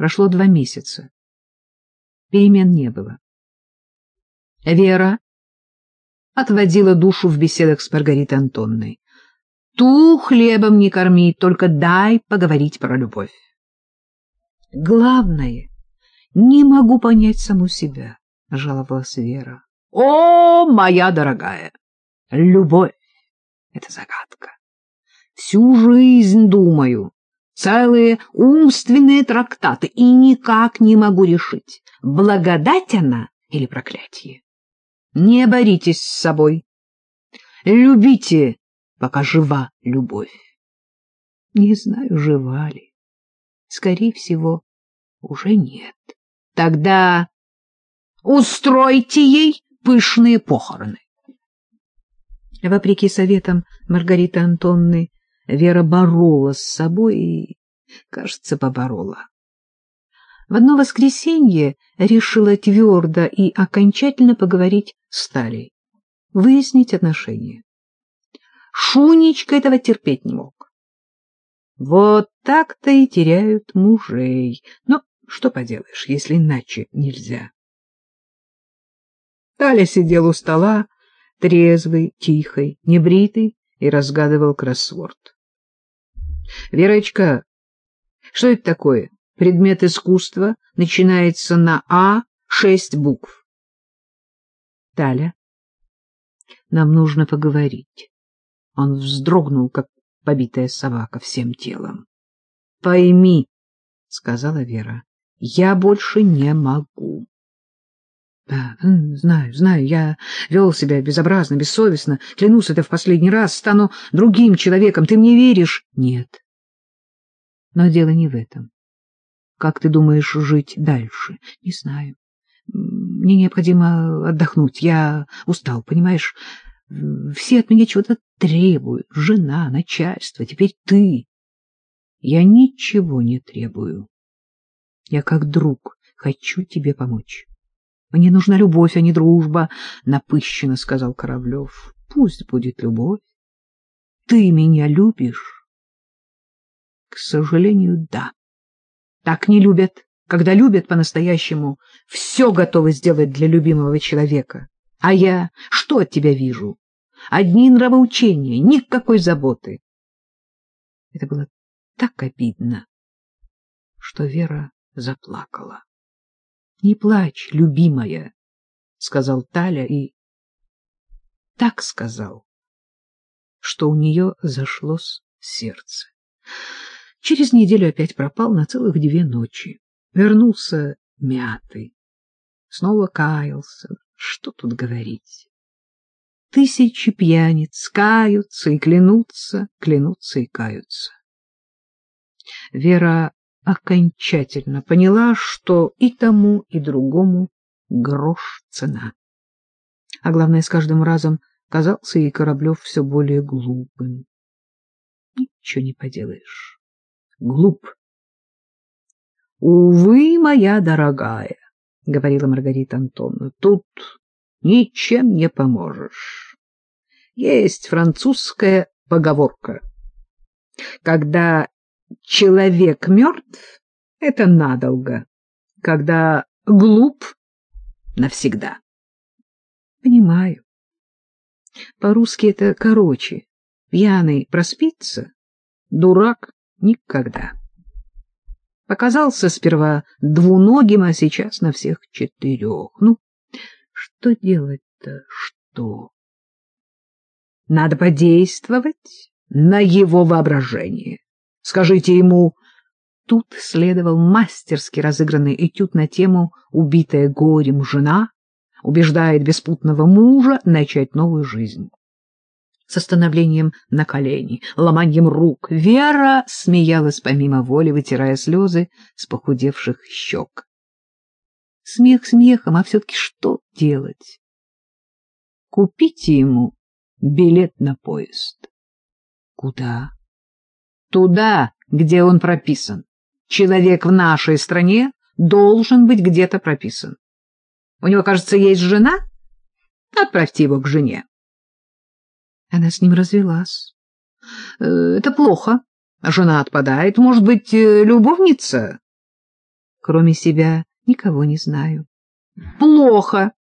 Прошло два месяца. Перемен не было. Вера отводила душу в беседах с Маргаритой Антонной. Ту хлебом не корми, только дай поговорить про любовь. Главное, не могу понять саму себя, — жаловалась Вера. О, моя дорогая, любовь — это загадка. Всю жизнь думаю, целые умственные трактаты, и никак не могу решить, благодать она или проклятие. Не боритесь с собой. Любите, пока жива любовь. Не знаю, жива ли. Скорее всего, уже нет. Тогда устройте ей пышные похороны. Вопреки советам Маргариты Антонны, Вера боролась с собой и, кажется, поборола. В одно воскресенье решила твердо и окончательно поговорить с Талей, выяснить отношения. Шунечка этого терпеть не мог. Вот так-то и теряют мужей. Но что поделаешь, если иначе нельзя. Таля сидел у стола, трезвый, тихий, небритый, и разгадывал кроссворд. — Верочка, что это такое? Предмет искусства начинается на А, шесть букв. — Таля, нам нужно поговорить. Он вздрогнул, как побитая собака, всем телом. — Пойми, — сказала Вера, — я больше не могу. Да, знаю, знаю, я вел себя безобразно, бессовестно. Клянусь, это в последний раз. Стану другим человеком. Ты мне веришь? Нет. Но дело не в этом. Как ты думаешь жить дальше? Не знаю. Мне необходимо отдохнуть. Я устал, понимаешь? Все от меня чего-то требуют. Жена, начальство, теперь ты. Я ничего не требую. Я как друг хочу тебе помочь. Мне нужна любовь, а не дружба, — напыщенно сказал Кораблев. — Пусть будет любовь. Ты меня любишь? — К сожалению, да. Так не любят. Когда любят по-настоящему, все готовы сделать для любимого человека. А я что от тебя вижу? Одни нравоучения, никакой заботы. Это было так обидно, что Вера заплакала. — Не плачь, любимая, — сказал Таля и так сказал, что у нее зашлось сердце. Через неделю опять пропал на целых две ночи. Вернулся мятый. Снова каялся. Что тут говорить? Тысячи пьяниц каются и клянутся, клянутся и каются. Вера окончательно поняла, что и тому, и другому грош цена. А главное, с каждым разом казался ей Кораблев все более глупым. Ничего не поделаешь. Глуп. — Увы, моя дорогая, — говорила Маргарита Антоновна, — тут ничем не поможешь. Есть французская поговорка. Когда человек мертв — это надолго, когда глуп — навсегда. Понимаю. По-русски это короче. Пьяный проспится, дурак никогда. Показался сперва двуногим, а сейчас на всех четырех. Ну, что делать-то, что? Надо подействовать на его воображение. Скажите ему... Тут следовал мастерски разыгранный этюд на тему «Убитая горем жена убеждает беспутного мужа начать новую жизнь». С остановлением на колени, ломанием рук, Вера смеялась помимо воли, вытирая слезы с похудевших щек. Смех смехом, а все-таки что делать? Купите ему билет на поезд. Куда? Туда, где он прописан. Человек в нашей стране должен быть где-то прописан. У него, кажется, есть жена? Отправьте его к жене. Она с ним развелась. Э, это плохо. Жена отпадает. Может быть, э, любовница? кроме себя, никого не знаю. Плохо.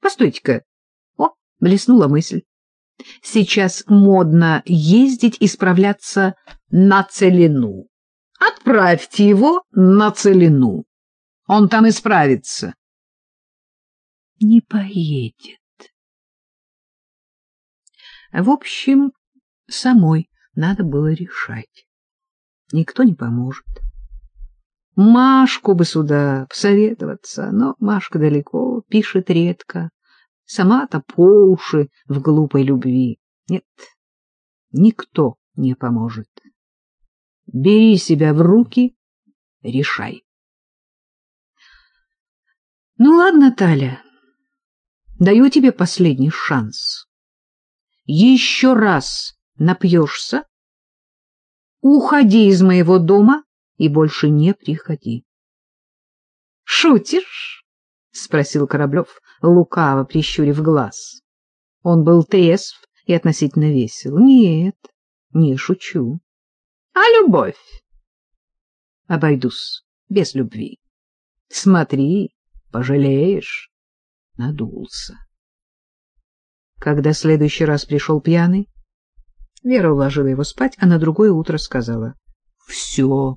Постойте-ка. О, блеснула мысль. Сейчас модно ездить и справляться на целину. Отправьте его на целину. Он там исправится. Не поедет. В общем, самой надо было решать. Никто не поможет. Машку бы сюда посоветоваться, но Машка далеко, пишет редко. Сама-то по уши в глупой любви. Нет, никто не поможет. Бери себя в руки, решай. Ну ладно, Таля, даю тебе последний шанс. Еще раз напьешься, уходи из моего дома и больше не приходи. — Шутишь? — спросил Кораблев, лукаво прищурив глаз. Он был трезв и относительно весел. — Нет, не шучу. — А любовь? — Обойдусь без любви. — Смотри, пожалеешь. Надулся. Когда следующий раз пришел пьяный, Вера уложила его спать, а на другое утро сказала. — Все.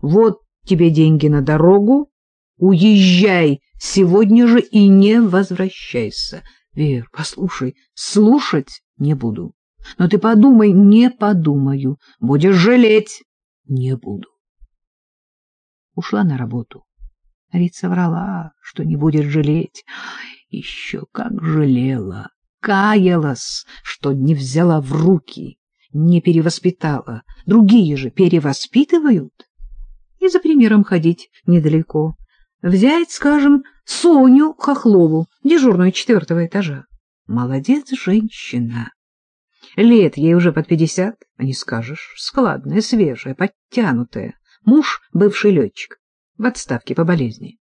Вот тебе деньги на дорогу, уезжай сегодня же и не возвращайся. Вер, послушай, слушать не буду. Но ты подумай, не подумаю. Будешь жалеть, не буду. Ушла на работу. А ведь соврала, что не будет жалеть. Еще как жалела, каялась, что не взяла в руки, не перевоспитала. Другие же перевоспитывают и за примером ходить недалеко. Взять, скажем, Соню Хохлову, дежурную четвертого этажа. Молодец женщина. Лет ей уже под пятьдесят, а не скажешь, складная, свежая, подтянутая. Муж — бывший летчик, в отставке по болезни.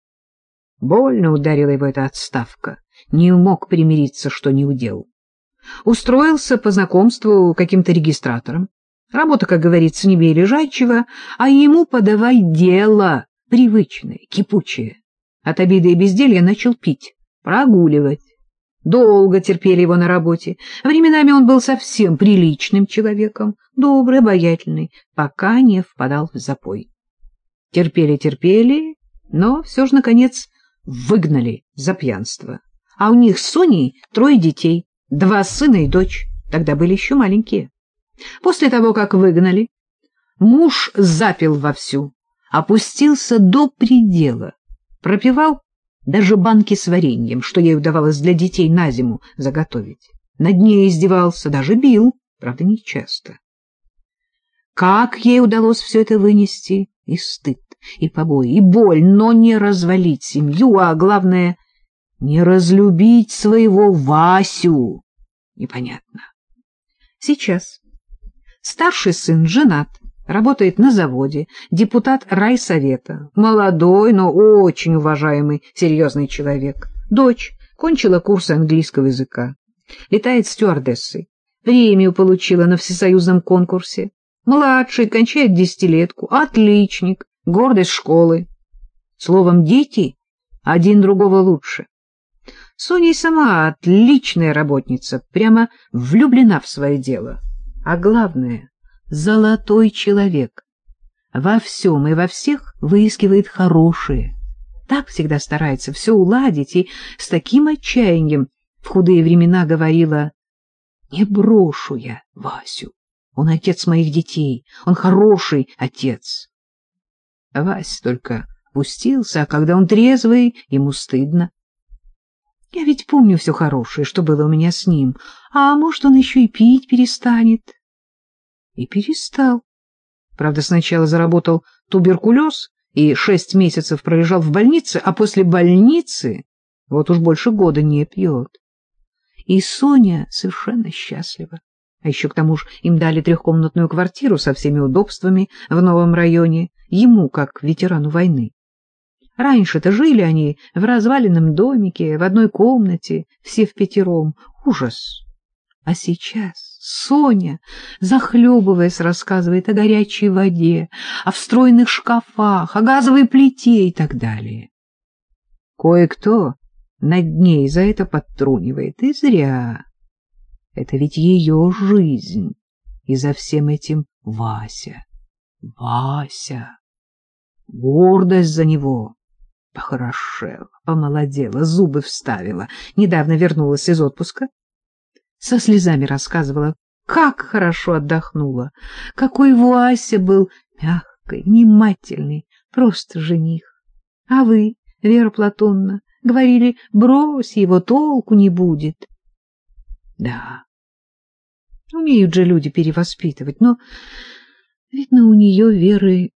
Больно ударила его эта отставка, не мог примириться, что не удел. Устроился по знакомству каким-то регистратором. Работа, как говорится, не бей лежачего, а ему подавай дело привычное, кипучее. От обиды и безделья начал пить, прогуливать. Долго терпели его на работе. Временами он был совсем приличным человеком, добрый, обаятельный, пока не впадал в запой. Терпели-терпели, но все же, наконец, выгнали за пьянство. А у них с Соней трое детей, два сына и дочь, тогда были еще маленькие. После того, как выгнали, муж запил вовсю, опустился до предела, пропивал даже банки с вареньем, что ей удавалось для детей на зиму заготовить. Над ней издевался, даже бил, правда, не часто. Как ей удалось все это вынести? И стыд, и побои, и боль, но не развалить семью, а главное — не разлюбить своего Васю. Непонятно. Сейчас Старший сын женат, работает на заводе, депутат райсовета, молодой, но очень уважаемый, серьезный человек. Дочь. Кончила курсы английского языка, летает стюардессой, премию получила на всесоюзном конкурсе. Младший кончает десятилетку, отличник, гордость школы. Словом, дети один другого лучше. Соня сама отличная работница, прямо влюблена в свое дело. А главное — золотой человек. Во всем и во всех выискивает хорошее. Так всегда старается все уладить и с таким отчаянием в худые времена говорила «Не брошу я Васю, он отец моих детей, он хороший отец». Вась только пустился, а когда он трезвый, ему стыдно. Я ведь помню все хорошее, что было у меня с ним. А может, он еще и пить перестанет? И перестал. Правда, сначала заработал туберкулез и шесть месяцев пролежал в больнице, а после больницы вот уж больше года не пьет. И Соня совершенно счастлива. А еще к тому же им дали трехкомнатную квартиру со всеми удобствами в новом районе, ему, как ветерану войны. Раньше-то жили они в разваленном домике, в одной комнате, все в пятером. Ужас! А сейчас... Соня, захлебываясь, рассказывает о горячей воде, о встроенных шкафах, о газовой плите и так далее. Кое-кто над ней за это подтрунивает, и зря. Это ведь ее жизнь, и за всем этим Вася. Вася. Гордость за него. Похорошела, помолодела, зубы вставила. Недавно вернулась из отпуска. Со слезами рассказывала, как хорошо отдохнула, какой Вася был мягкий, внимательный, просто жених. А вы, Вера Платонна, говорили, брось его, толку не будет. Да, умеют же люди перевоспитывать, но, видно, у нее веры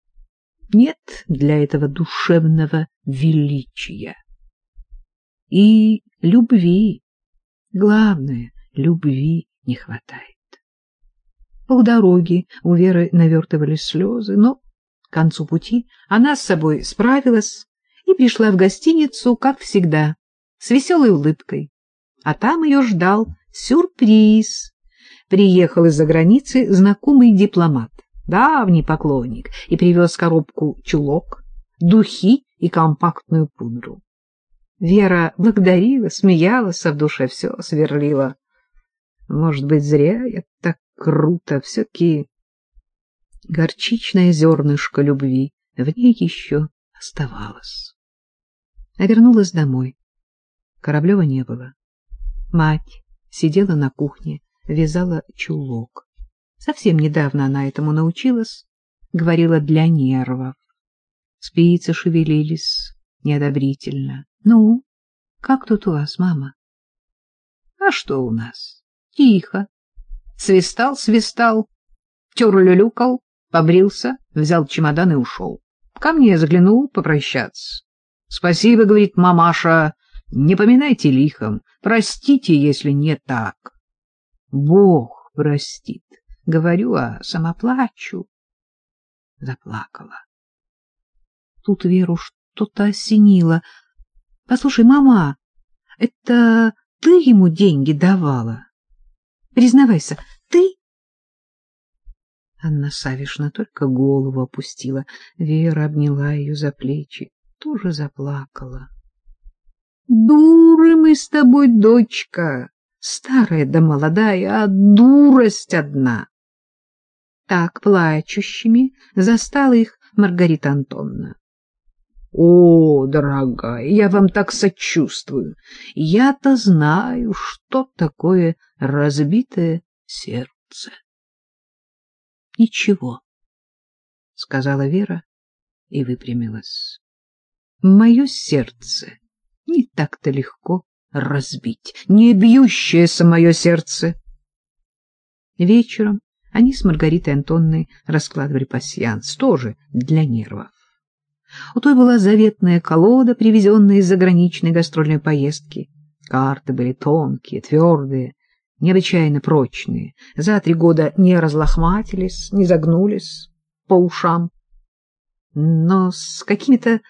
нет для этого душевного величия. И любви, главное, любви не хватает. Полдороги у Веры навертывались слезы, но к концу пути она с собой справилась и пришла в гостиницу, как всегда, с веселой улыбкой. А там ее ждал сюрприз. Приехал из-за границы знакомый дипломат, давний поклонник, и привез коробку чулок, духи и компактную пудру. Вера благодарила, смеялась, а в душе все сверлила. Может быть, зря я так круто, все-таки горчичное зернышко любви в ней еще оставалось. А вернулась домой. Кораблева не было. Мать сидела на кухне, вязала чулок. Совсем недавно она этому научилась, говорила для нервов. Спицы шевелились неодобрительно. — Ну, как тут у вас, мама? — А что у нас? Тихо. Свистал, свистал, тюрлюлюкал, побрился, взял чемодан и ушел. Ко мне заглянул попрощаться. — Спасибо, — говорит мамаша, — не поминайте лихом, простите, если не так. Бог простит, говорю, а сама плачу. Заплакала. Тут Веру что-то осенило. — Послушай, мама, это ты ему деньги давала? Признавайся, ты? Анна Савишна только голову опустила. Вера обняла ее за плечи, тоже заплакала. — Дуры мы с тобой, дочка, старая да молодая, а дурость одна. Так плачущими застала их Маргарита Антоновна. — О, дорогая, я вам так сочувствую. Я-то знаю, что такое разбитое сердце. — Ничего, — сказала Вера и выпрямилась. — Мое сердце не так-то легко разбить, не бьющееся мое сердце. Вечером они с Маргаритой Антонной раскладывали пасьянс, тоже для нервов. У той была заветная колода, привезенная из заграничной гастрольной поездки. Карты были тонкие, твердые, необычайно прочные. За три года не разлохматились, не загнулись по ушам. Но с какими-то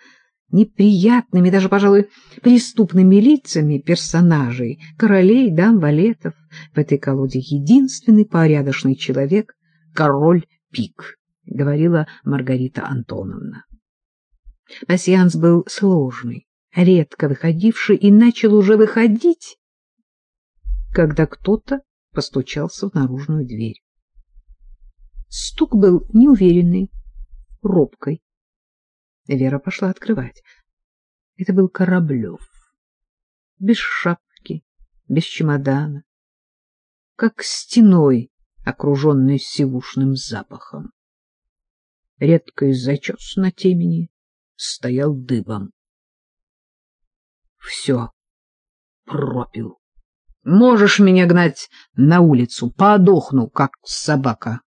неприятными, даже, пожалуй, преступными лицами персонажей, королей, дам, валетов. В этой колоде единственный порядочный человек — король Пик, — говорила Маргарита Антоновна. Пассианс был сложный, редко выходивший и начал уже выходить, когда кто-то постучался в наружную дверь. Стук был неуверенный, робкой. Вера пошла открывать. Это был Кораблев. Без шапки, без чемодана, как стеной, окруженный сивушным запахом. Редкий зачес на темени стоял дыбом. Все пропил. Можешь меня гнать на улицу, подохну, как собака.